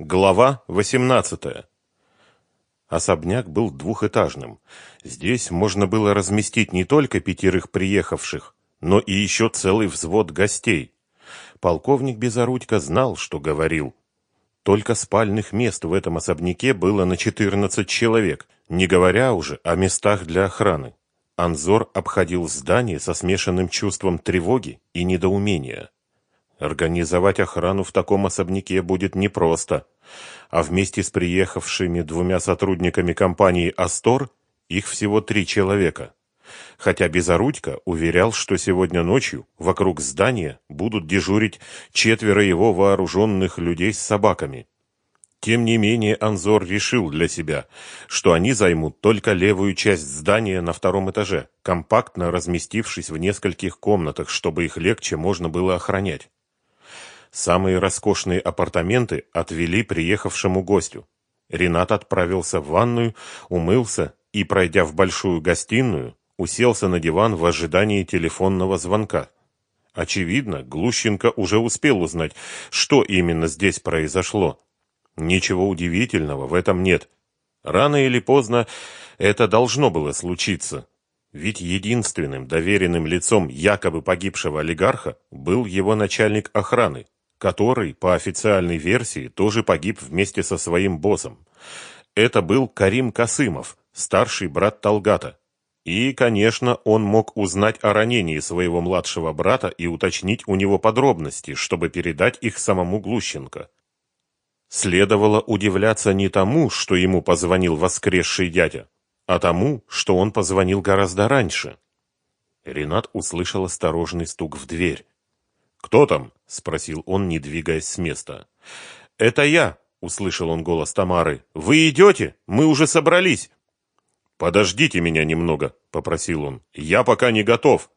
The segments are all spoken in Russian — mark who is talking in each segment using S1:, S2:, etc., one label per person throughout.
S1: Глава 18. Особняк был двухэтажным. Здесь можно было разместить не только пятерых приехавших, но и еще целый взвод гостей. Полковник Безорудько знал, что говорил. Только спальных мест в этом особняке было на 14 человек, не говоря уже о местах для охраны. Анзор обходил здание со смешанным чувством тревоги и недоумения. Организовать охрану в таком особняке будет непросто, а вместе с приехавшими двумя сотрудниками компании «Астор» их всего три человека. Хотя Безорудько уверял, что сегодня ночью вокруг здания будут дежурить четверо его вооруженных людей с собаками. Тем не менее Анзор решил для себя, что они займут только левую часть здания на втором этаже, компактно разместившись в нескольких комнатах, чтобы их легче можно было охранять. Самые роскошные апартаменты отвели приехавшему гостю. Ренат отправился в ванную, умылся и, пройдя в большую гостиную, уселся на диван в ожидании телефонного звонка. Очевидно, Глущенко уже успел узнать, что именно здесь произошло. Ничего удивительного в этом нет. Рано или поздно это должно было случиться. Ведь единственным доверенным лицом якобы погибшего олигарха был его начальник охраны, который, по официальной версии, тоже погиб вместе со своим боссом. Это был Карим Касымов, старший брат Талгата. И, конечно, он мог узнать о ранении своего младшего брата и уточнить у него подробности, чтобы передать их самому Глущенко. Следовало удивляться не тому, что ему позвонил воскресший дядя, а тому, что он позвонил гораздо раньше. Ренат услышал осторожный стук в дверь. «Кто там?» — спросил он, не двигаясь с места. «Это я!» — услышал он голос Тамары. «Вы идете? Мы уже собрались!» «Подождите меня немного», — попросил он. «Я пока не готов».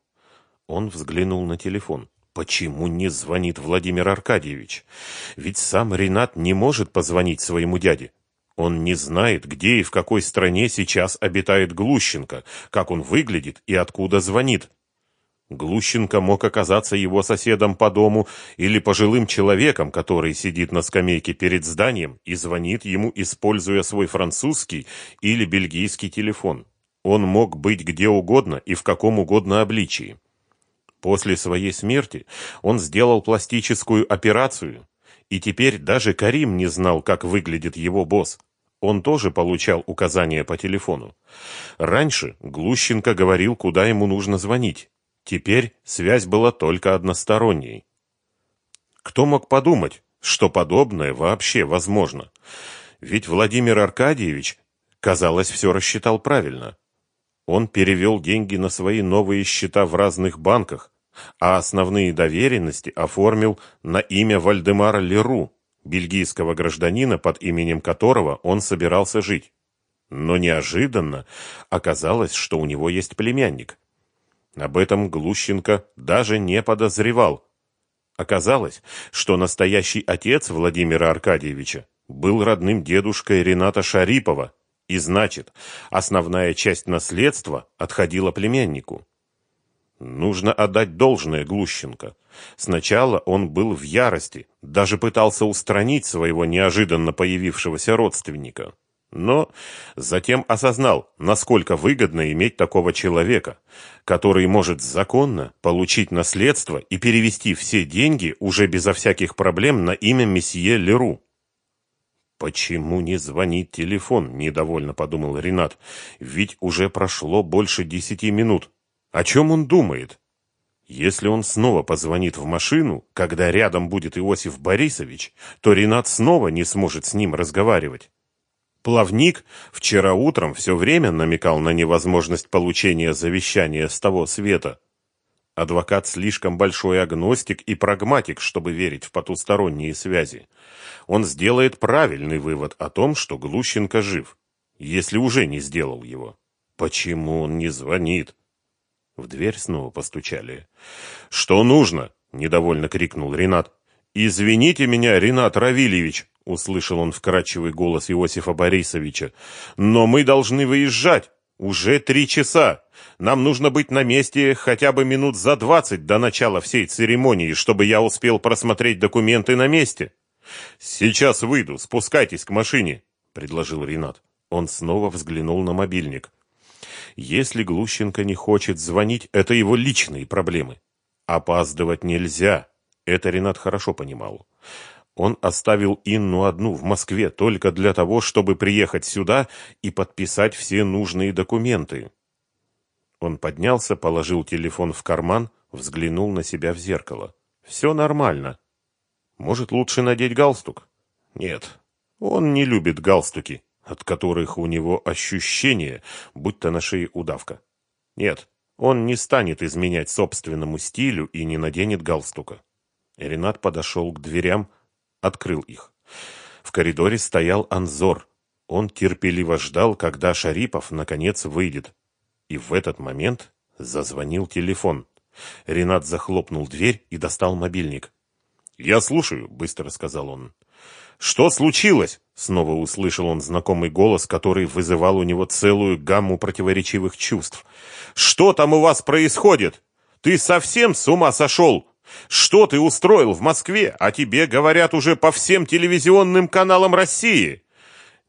S1: Он взглянул на телефон. Почему не звонит Владимир Аркадьевич? Ведь сам Ренат не может позвонить своему дяде. Он не знает, где и в какой стране сейчас обитает Глущенко, как он выглядит и откуда звонит. Глущенко мог оказаться его соседом по дому или пожилым человеком, который сидит на скамейке перед зданием и звонит ему, используя свой французский или бельгийский телефон. Он мог быть где угодно и в каком угодно обличии. После своей смерти он сделал пластическую операцию, и теперь даже Карим не знал, как выглядит его босс. Он тоже получал указания по телефону. Раньше Глущенко говорил, куда ему нужно звонить. Теперь связь была только односторонней. Кто мог подумать, что подобное вообще возможно? Ведь Владимир Аркадьевич, казалось, все рассчитал правильно. Он перевел деньги на свои новые счета в разных банках, а основные доверенности оформил на имя Вальдемара Леру, бельгийского гражданина, под именем которого он собирался жить. Но неожиданно оказалось, что у него есть племянник. Об этом Глущенко даже не подозревал. Оказалось, что настоящий отец Владимира Аркадьевича был родным дедушкой Рената Шарипова, и значит, основная часть наследства отходила племяннику. Нужно отдать должное Глущенко. Сначала он был в ярости, даже пытался устранить своего неожиданно появившегося родственника но затем осознал, насколько выгодно иметь такого человека, который может законно получить наследство и перевести все деньги уже безо всяких проблем на имя месье Леру. «Почему не звонит телефон?» – недовольно подумал Ренат. «Ведь уже прошло больше десяти минут. О чем он думает?» Если он снова позвонит в машину, когда рядом будет Иосиф Борисович, то Ренат снова не сможет с ним разговаривать. Плавник вчера утром все время намекал на невозможность получения завещания с того света. Адвокат слишком большой агностик и прагматик, чтобы верить в потусторонние связи. Он сделает правильный вывод о том, что Глущенко жив, если уже не сделал его. Почему он не звонит? В дверь снова постучали. «Что нужно?» – недовольно крикнул Ренат. «Извините меня, Ренат Равильевич», — услышал он вкрадчивый голос Иосифа Борисовича. «Но мы должны выезжать. Уже три часа. Нам нужно быть на месте хотя бы минут за двадцать до начала всей церемонии, чтобы я успел просмотреть документы на месте. Сейчас выйду, спускайтесь к машине, предложил Ренат. Он снова взглянул на мобильник. Если Глущенко не хочет звонить, это его личные проблемы. Опаздывать нельзя. Это Ренат хорошо понимал. Он оставил Инну одну в Москве только для того, чтобы приехать сюда и подписать все нужные документы. Он поднялся, положил телефон в карман, взглянул на себя в зеркало. Все нормально. Может, лучше надеть галстук? Нет, он не любит галстуки, от которых у него ощущение, будто на шее удавка. Нет, он не станет изменять собственному стилю и не наденет галстука. Ренат подошел к дверям, открыл их. В коридоре стоял Анзор. Он терпеливо ждал, когда Шарипов наконец выйдет. И в этот момент зазвонил телефон. Ренат захлопнул дверь и достал мобильник. «Я слушаю», — быстро сказал он. «Что случилось?» — снова услышал он знакомый голос, который вызывал у него целую гамму противоречивых чувств. «Что там у вас происходит? Ты совсем с ума сошел? Что ты устроил в Москве, а тебе говорят уже по всем телевизионным каналам России?»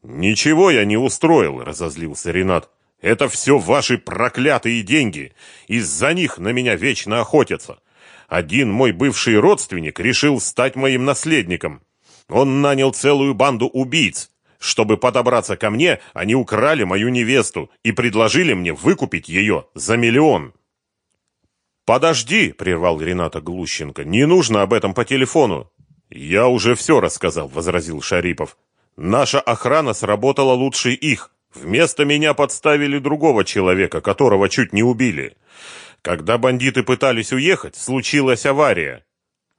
S1: «Ничего я не устроил», — разозлился Ренат. «Это все ваши проклятые деньги. Из-за них на меня вечно охотятся. Один мой бывший родственник решил стать моим наследником. Он нанял целую банду убийц. Чтобы подобраться ко мне, они украли мою невесту и предложили мне выкупить ее за миллион». «Подожди!» — прервал Рената Глущенко. «Не нужно об этом по телефону!» «Я уже все рассказал», — возразил Шарипов. «Наша охрана сработала лучше их. Вместо меня подставили другого человека, которого чуть не убили. Когда бандиты пытались уехать, случилась авария.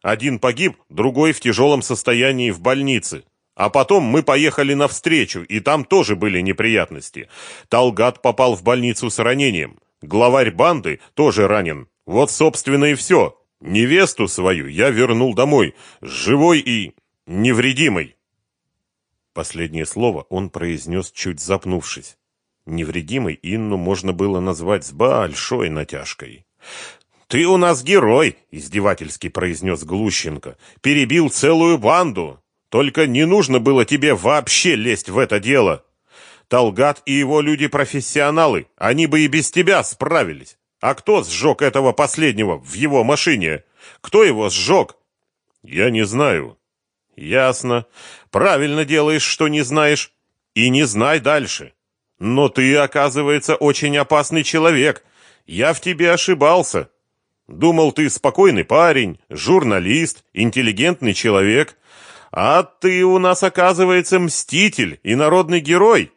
S1: Один погиб, другой в тяжелом состоянии в больнице. А потом мы поехали навстречу, и там тоже были неприятности. Талгат попал в больницу с ранением. Главарь банды тоже ранен. Вот, собственно, и все. Невесту свою я вернул домой, живой и невредимой. Последнее слово он произнес, чуть запнувшись. Невредимой Инну можно было назвать с большой натяжкой. «Ты у нас герой!» — издевательски произнес Глущенко. «Перебил целую банду! Только не нужно было тебе вообще лезть в это дело! Талгат и его люди-профессионалы, они бы и без тебя справились! А кто сжег этого последнего в его машине? Кто его сжег? Я не знаю. Ясно. Правильно делаешь, что не знаешь. И не знай дальше. Но ты, оказывается, очень опасный человек. Я в тебе ошибался. Думал, ты спокойный парень, журналист, интеллигентный человек. А ты у нас, оказывается, мститель и народный герой.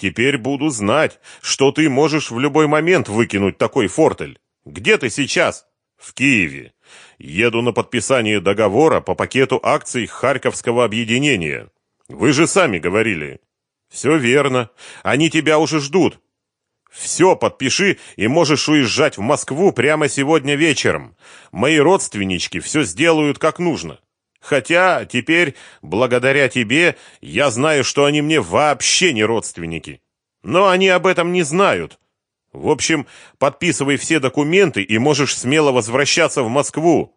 S1: Теперь буду знать, что ты можешь в любой момент выкинуть такой фортель. Где ты сейчас? В Киеве. Еду на подписание договора по пакету акций Харьковского объединения. Вы же сами говорили. Все верно. Они тебя уже ждут. Все, подпиши и можешь уезжать в Москву прямо сегодня вечером. Мои родственнички все сделают как нужно. Хотя теперь, благодаря тебе, я знаю, что они мне вообще не родственники. Но они об этом не знают. В общем, подписывай все документы и можешь смело возвращаться в Москву.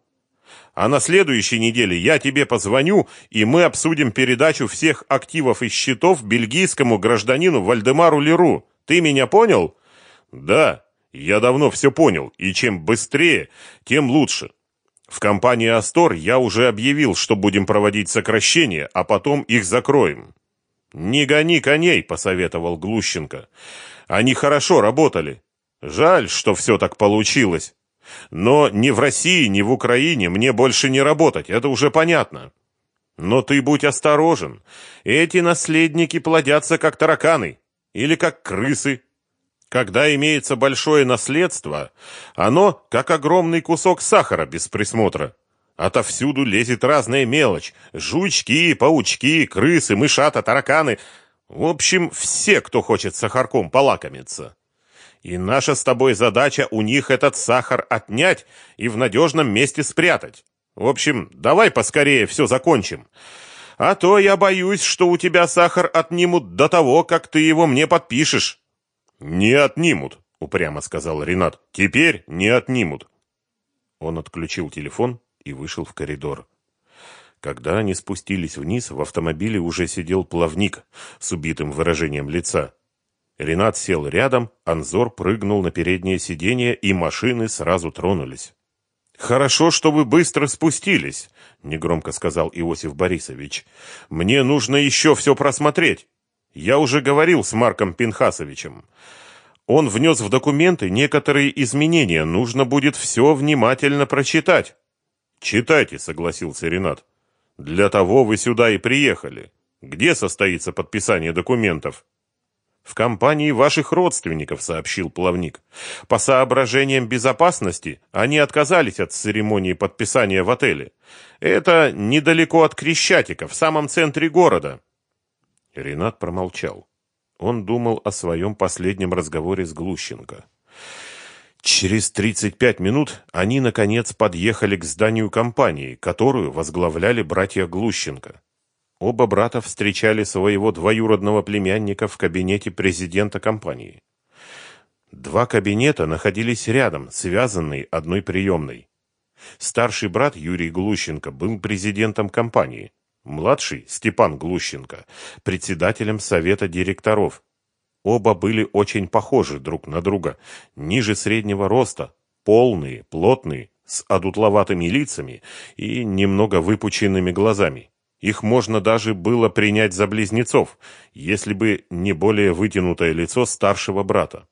S1: А на следующей неделе я тебе позвоню, и мы обсудим передачу всех активов и счетов бельгийскому гражданину Вальдемару Леру. Ты меня понял? Да, я давно все понял, и чем быстрее, тем лучше. В компании Астор я уже объявил, что будем проводить сокращения, а потом их закроем. Не гони коней, посоветовал Глущенко. Они хорошо работали. Жаль, что все так получилось. Но ни в России, ни в Украине мне больше не работать, это уже понятно. Но ты будь осторожен. Эти наследники плодятся как тараканы или как крысы. Когда имеется большое наследство, оно как огромный кусок сахара без присмотра. Отовсюду лезет разная мелочь. Жучки, паучки, крысы, мышата, тараканы. В общем, все, кто хочет сахарком полакомиться. И наша с тобой задача у них этот сахар отнять и в надежном месте спрятать. В общем, давай поскорее все закончим. А то я боюсь, что у тебя сахар отнимут до того, как ты его мне подпишешь. «Не отнимут», — упрямо сказал Ренат. «Теперь не отнимут». Он отключил телефон и вышел в коридор. Когда они спустились вниз, в автомобиле уже сидел плавник с убитым выражением лица. Ренат сел рядом, Анзор прыгнул на переднее сиденье, и машины сразу тронулись. «Хорошо, что вы быстро спустились», — негромко сказал Иосиф Борисович. «Мне нужно еще все просмотреть. Я уже говорил с Марком Пинхасовичем. Он внес в документы некоторые изменения, нужно будет все внимательно прочитать». «Читайте», — согласился Ренат. Для того вы сюда и приехали. Где состоится подписание документов? В компании ваших родственников, сообщил плавник. По соображениям безопасности они отказались от церемонии подписания в отеле. Это недалеко от Крещатика, в самом центре города. Ренат промолчал. Он думал о своем последнем разговоре с Глущенко. Через 35 минут они, наконец, подъехали к зданию компании, которую возглавляли братья Глущенко. Оба брата встречали своего двоюродного племянника в кабинете президента компании. Два кабинета находились рядом, связанные одной приемной. Старший брат Юрий Глущенко был президентом компании, младший Степан Глущенко председателем совета директоров, Оба были очень похожи друг на друга, ниже среднего роста, полные, плотные, с одутловатыми лицами и немного выпученными глазами. Их можно даже было принять за близнецов, если бы не более вытянутое лицо старшего брата.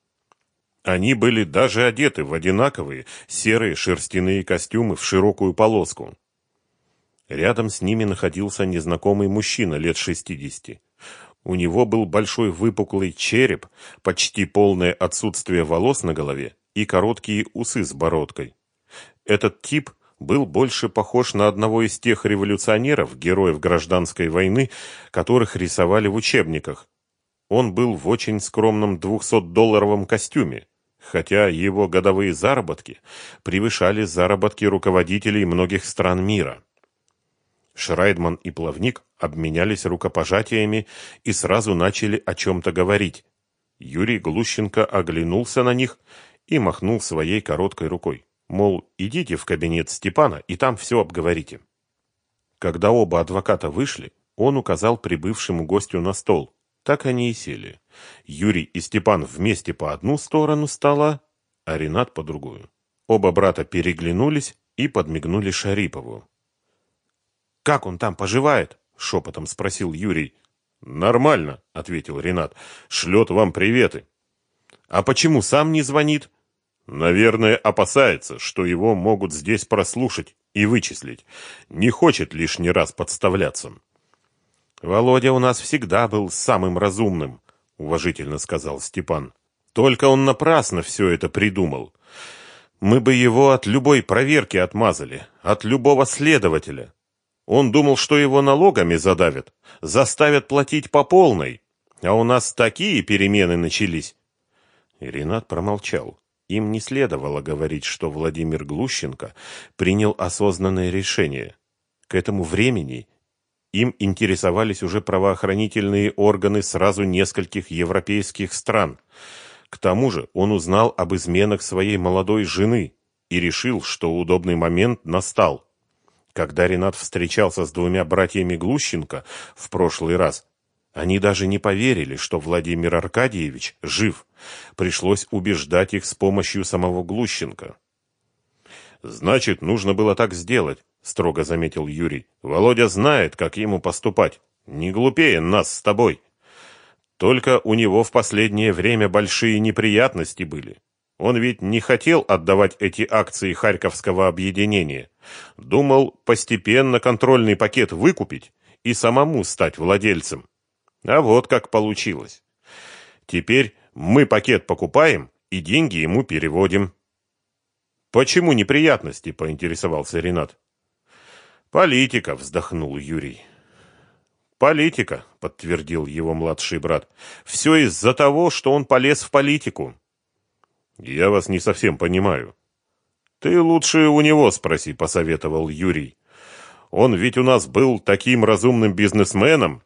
S1: Они были даже одеты в одинаковые серые шерстяные костюмы в широкую полоску. Рядом с ними находился незнакомый мужчина лет шестидесяти. У него был большой выпуклый череп, почти полное отсутствие волос на голове и короткие усы с бородкой. Этот тип был больше похож на одного из тех революционеров, героев гражданской войны, которых рисовали в учебниках. Он был в очень скромном 200-долларовом костюме, хотя его годовые заработки превышали заработки руководителей многих стран мира. Шрайдман и Плавник обменялись рукопожатиями и сразу начали о чем-то говорить. Юрий Глущенко оглянулся на них и махнул своей короткой рукой. Мол, идите в кабинет Степана и там все обговорите. Когда оба адвоката вышли, он указал прибывшему гостю на стол. Так они и сели. Юрий и Степан вместе по одну сторону стола, а Ренат по другую. Оба брата переглянулись и подмигнули Шарипову. «Как он там поживает?» — шепотом спросил Юрий. «Нормально», — ответил Ренат. «Шлет вам приветы». «А почему сам не звонит?» «Наверное, опасается, что его могут здесь прослушать и вычислить. Не хочет лишний раз подставляться». «Володя у нас всегда был самым разумным», — уважительно сказал Степан. «Только он напрасно все это придумал. Мы бы его от любой проверки отмазали, от любого следователя. Он думал, что его налогами задавят, заставят платить по полной. А у нас такие перемены начались. И промолчал. Им не следовало говорить, что Владимир Глущенко принял осознанное решение. К этому времени им интересовались уже правоохранительные органы сразу нескольких европейских стран. К тому же он узнал об изменах своей молодой жены и решил, что удобный момент настал. Когда Ренат встречался с двумя братьями Глущенко в прошлый раз, они даже не поверили, что Владимир Аркадьевич жив. Пришлось убеждать их с помощью самого Глущенко. «Значит, нужно было так сделать», — строго заметил Юрий. «Володя знает, как ему поступать. Не глупее нас с тобой. Только у него в последнее время большие неприятности были. Он ведь не хотел отдавать эти акции Харьковского объединения. Думал постепенно контрольный пакет выкупить и самому стать владельцем. А вот как получилось. Теперь мы пакет покупаем и деньги ему переводим. Почему неприятности, поинтересовался Ренат. Политика, вздохнул Юрий. Политика, подтвердил его младший брат. Все из-за того, что он полез в политику. Я вас не совсем понимаю. Ты лучше у него спроси, посоветовал Юрий. Он ведь у нас был таким разумным бизнесменом.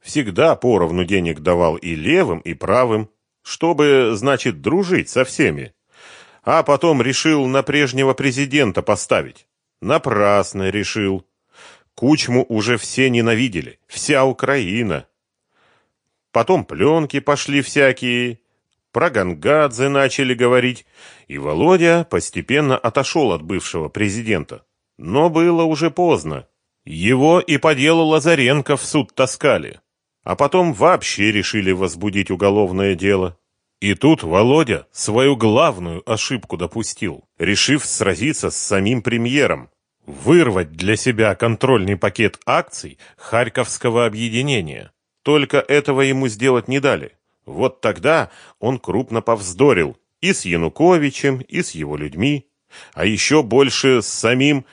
S1: Всегда поровну денег давал и левым, и правым, чтобы, значит, дружить со всеми. А потом решил на прежнего президента поставить. Напрасно решил. Кучму уже все ненавидели, вся Украина. Потом пленки пошли всякие, про Гангадзе начали говорить, и Володя постепенно отошел от бывшего президента. Но было уже поздно. Его и по делу Лазаренко в суд таскали. А потом вообще решили возбудить уголовное дело. И тут Володя свою главную ошибку допустил, решив сразиться с самим премьером, вырвать для себя контрольный пакет акций Харьковского объединения. Только этого ему сделать не дали. Вот тогда он крупно повздорил и с Януковичем, и с его людьми, а еще больше с самим,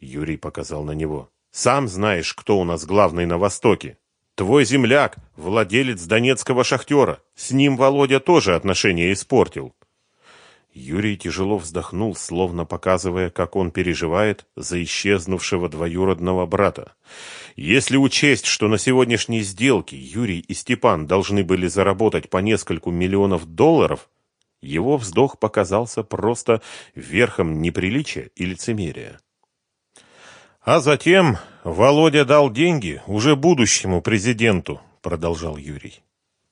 S1: Юрий показал на него. Сам знаешь, кто у нас главный на Востоке. Твой земляк, владелец донецкого шахтера. С ним Володя тоже отношения испортил. Юрий тяжело вздохнул, словно показывая, как он переживает за исчезнувшего двоюродного брата. Если учесть, что на сегодняшней сделке Юрий и Степан должны были заработать по нескольку миллионов долларов, его вздох показался просто верхом неприличия и лицемерия. А затем Володя дал деньги уже будущему президенту, продолжал Юрий.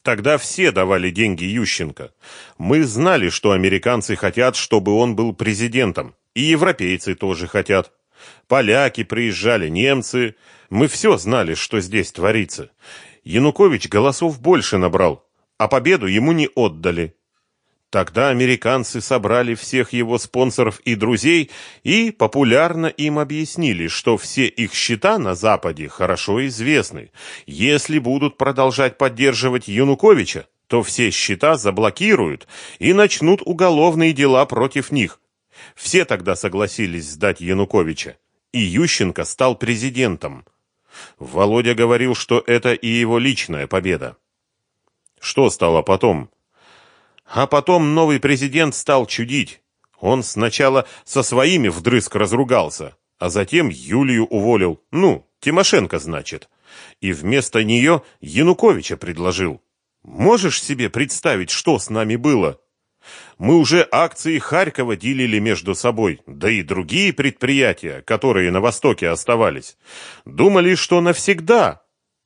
S1: Тогда все давали деньги Ющенко. Мы знали, что американцы хотят, чтобы он был президентом. И европейцы тоже хотят. Поляки приезжали, немцы. Мы все знали, что здесь творится. Янукович голосов больше набрал, а победу ему не отдали. Тогда американцы собрали всех его спонсоров и друзей и популярно им объяснили, что все их счета на Западе хорошо известны. Если будут продолжать поддерживать Януковича, то все счета заблокируют и начнут уголовные дела против них. Все тогда согласились сдать Януковича, и Ющенко стал президентом. Володя говорил, что это и его личная победа. Что стало потом? А потом новый президент стал чудить. Он сначала со своими вдрызг разругался, а затем Юлию уволил. Ну, Тимошенко, значит. И вместо нее Януковича предложил. Можешь себе представить, что с нами было? Мы уже акции Харькова делили между собой, да и другие предприятия, которые на Востоке оставались. Думали, что навсегда.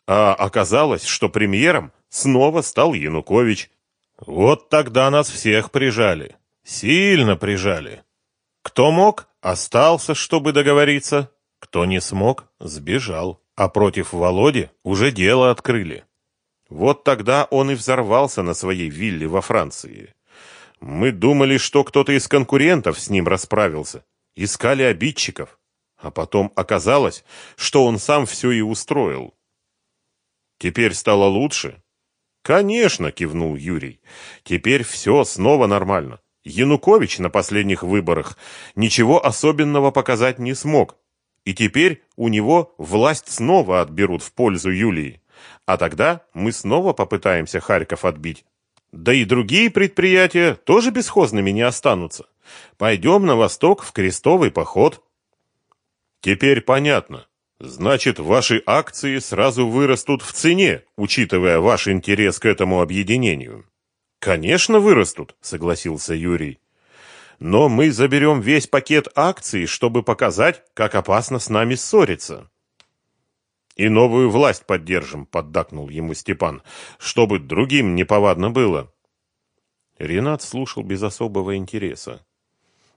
S1: А оказалось, что премьером снова стал Янукович. Вот тогда нас всех прижали. Сильно прижали. Кто мог, остался, чтобы договориться. Кто не смог, сбежал. А против Володи уже дело открыли. Вот тогда он и взорвался на своей вилле во Франции. Мы думали, что кто-то из конкурентов с ним расправился. Искали обидчиков. А потом оказалось, что он сам все и устроил. Теперь стало лучше. Конечно, кивнул Юрий. Теперь все снова нормально. Янукович на последних выборах ничего особенного показать не смог. И теперь у него власть снова отберут в пользу Юлии. А тогда мы снова попытаемся Харьков отбить. Да и другие предприятия тоже бесхозными не останутся. Пойдем на восток в крестовый поход. Теперь понятно. Значит, ваши акции сразу вырастут в цене, учитывая ваш интерес к этому объединению. Конечно, вырастут, согласился Юрий. Но мы заберем весь пакет акций, чтобы показать, как опасно с нами ссориться. И новую власть поддержим, поддакнул ему Степан, чтобы другим неповадно было. Ренат слушал без особого интереса.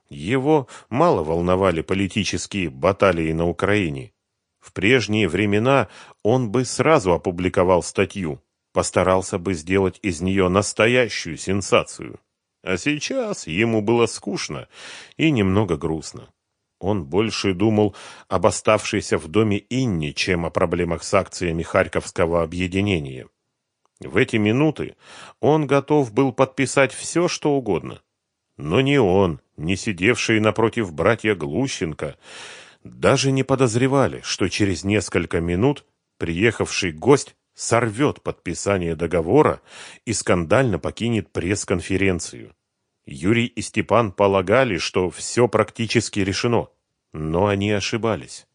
S1: Его мало волновали политические баталии на Украине. В прежние времена он бы сразу опубликовал статью, постарался бы сделать из нее настоящую сенсацию. А сейчас ему было скучно и немного грустно. Он больше думал об оставшейся в доме Инне, чем о проблемах с акциями Харьковского объединения. В эти минуты он готов был подписать все, что угодно. Но ни он, ни сидевшие напротив братья Глущенко даже не подозревали, что через несколько минут приехавший гость сорвет подписание договора и скандально покинет пресс-конференцию. Юрий и Степан полагали, что все практически решено, но они ошибались.